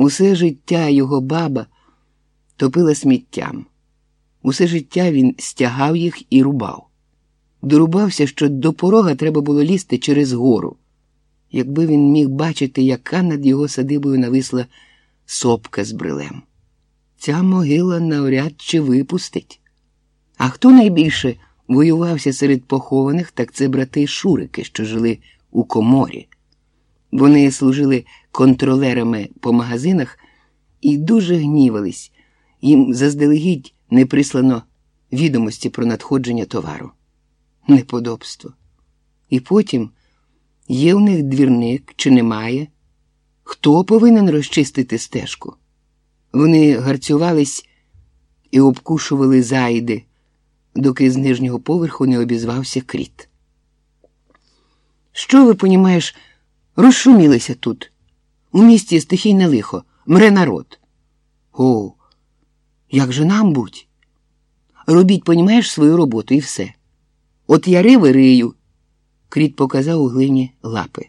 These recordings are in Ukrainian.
Усе життя його баба топила сміттям. Усе життя він стягав їх і рубав. Дорубався, що до порога треба було лізти через гору. Якби він міг бачити, яка над його садибою нависла сопка з брилем. Ця могила навряд чи випустить. А хто найбільше воювався серед похованих, так це брати Шурики, що жили у коморі. Вони служили контролерами по магазинах і дуже гнівались, їм заздалегідь не прислано відомості про надходження товару. Неподобство. І потім є в них двірник чи немає? Хто повинен розчистити стежку? Вони гарцювались і обкушували зайди, доки з нижнього поверху не обізвався кріт. Що ви, понімаєш, розшумілися тут? У місті стихійне лихо, мре народ. О, як же нам будь? Робіть, понімаєш, свою роботу і все. От я риви рию. Кріт показав у глині лапи.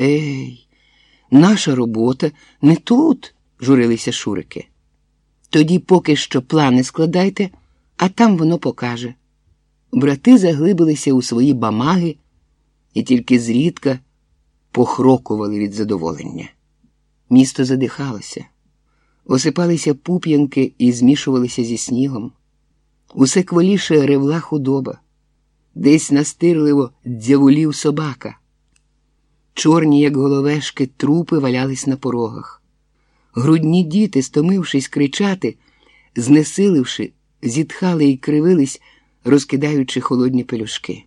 Ей, наша робота не тут, журилися шурики. Тоді поки що плани складайте, а там воно покаже. Брати заглибилися у свої бамаги і тільки зрідка похрокували від задоволення. Місто задихалося, осипалися пуп'янки і змішувалися зі снігом. Усе кволіше ревла худоба, десь настирливо дзявулів собака. Чорні, як головешки, трупи валялись на порогах. Грудні діти, стомившись кричати, знесиливши, зітхали і кривились, розкидаючи холодні пелюшки.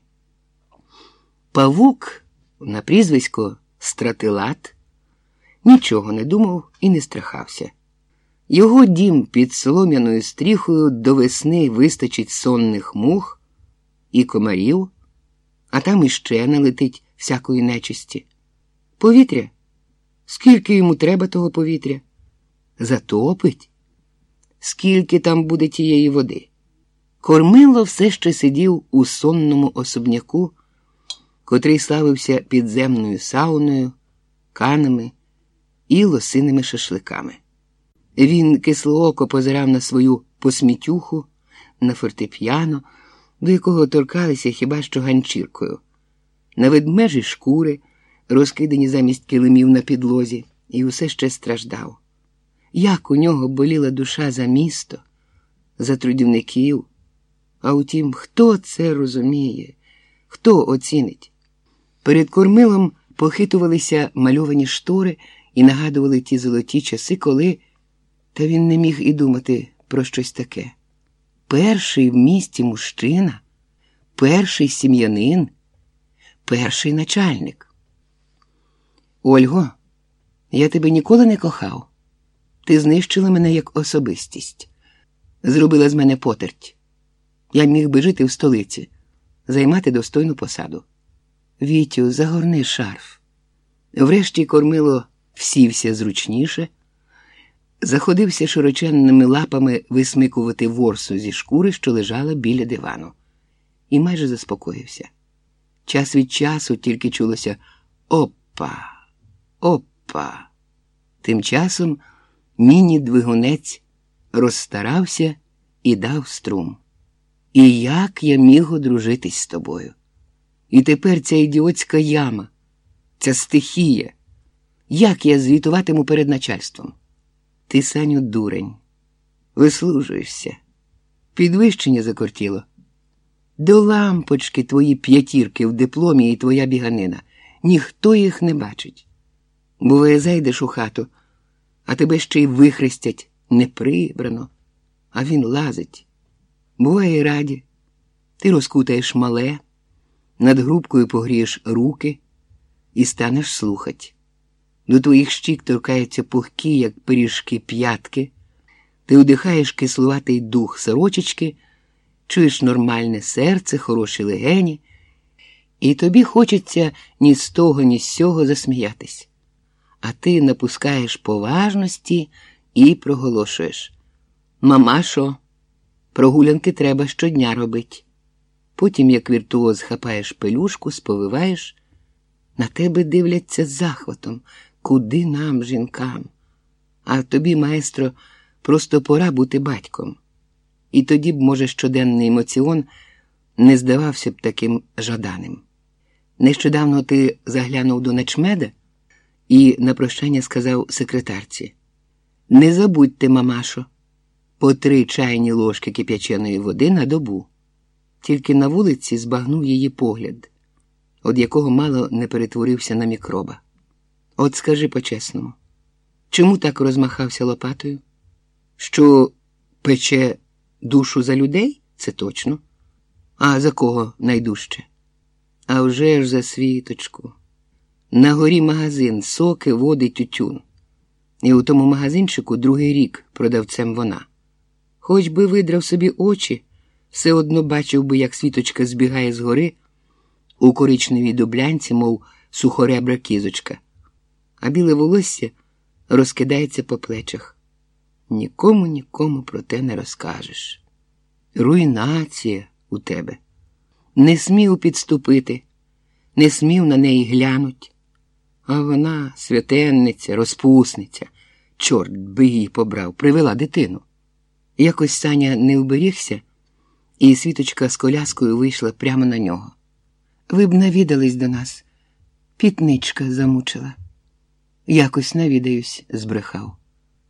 Павук на прізвисько Стратилат нічого не думав і не страхався. Його дім під солом'яною стріхою до весни вистачить сонних мух і комарів, а там іще налетить всякої нечисті. Повітря? Скільки йому треба того повітря? Затопить? Скільки там буде тієї води? Кормило все ще сидів у сонному особняку, котрий славився підземною сауною, канами і лосиними шашликами. Він кислооко позирав на свою посмітюху, на фортепіано, до якого торкалися хіба що ганчіркою, на ведмежі шкури, розкидані замість килимів на підлозі, і усе ще страждав. Як у нього боліла душа за місто, за трудівників. А утім, хто це розуміє, хто оцінить? Перед кормилом похитувалися мальовані штори і нагадували ті золоті часи, коли. Та він не міг і думати про щось таке. Перший в місті мужчина, перший сім'янин, перший начальник. Ольго, я тебе ніколи не кохав. Ти знищила мене як особистість, зробила з мене потерть. Я міг би жити в столиці, займати достойну посаду. Вітю, загорни шарф. Врешті кормило всівся зручніше заходився широченними лапами висмикувати ворсу зі шкури, що лежала біля дивану, і майже заспокоївся. Час від часу тільки чулося опа, опа. Тим часом міні-двигунець розстарався і дав струм. І як я міг одружитись з тобою? І тепер ця ідіотська яма, ця стихія, як я звітуватиму перед начальством? Ти, Саню, дурень, вислужуєшся. Підвищення закортіло. До лампочки твої п'ятірки в дипломі і твоя біганина. Ніхто їх не бачить. Буває, зайдеш у хату, а тебе ще й вихрестять неприбрано, а він лазить. Буває, раді, ти розкутаєш мале, над грубкою погрієш руки і станеш слухать. До твоїх щік торкаються пухкі, як пиріжки п'ятки, ти вдихаєш кислуватий дух сорочечки, чуєш нормальне серце, хороші легені, і тобі хочеться ні з того, ні з сього засміятись. А ти напускаєш поважності і проголошуєш. Мамашо, прогулянки треба щодня робить. Потім, як віртуоз, хапаєш пелюшку, сповиваєш, на тебе дивляться з захватом. Куди нам, жінкам? А тобі, маестро, просто пора бути батьком. І тоді б, може, щоденний емоціон не здавався б таким жаданим. Нещодавно ти заглянув до начмеда і на прощання сказав секретарці: Не забудьте, мамашо, по три чайні ложки кип'яченої води на добу. Тільки на вулиці збагнув її погляд, від якого мало не перетворився на мікроба. От скажи по-чесному, чому так розмахався лопатою? Що пече душу за людей? Це точно. А за кого найдужче? А вже ж за світочку. На горі магазин, соки, води, тютюн. І у тому магазинчику другий рік продавцем вона. Хоч би видрав собі очі, все одно бачив би, як світочка збігає з гори у коричневій дублянці, мов сухоребра кізочка, а біле волосся розкидається по плечах. Нікому, нікому про те не розкажеш. Руйнація у тебе. Не смів підступити, не смів на неї глянуть. А вона, святенниця, розпусниця, чорт би її побрав, привела дитину. Якось Саня не вберігся, і світочка з коляскою вийшла прямо на нього. Ви б навідались до нас. Пітничка замучила. Якось навідаюсь, збрехав.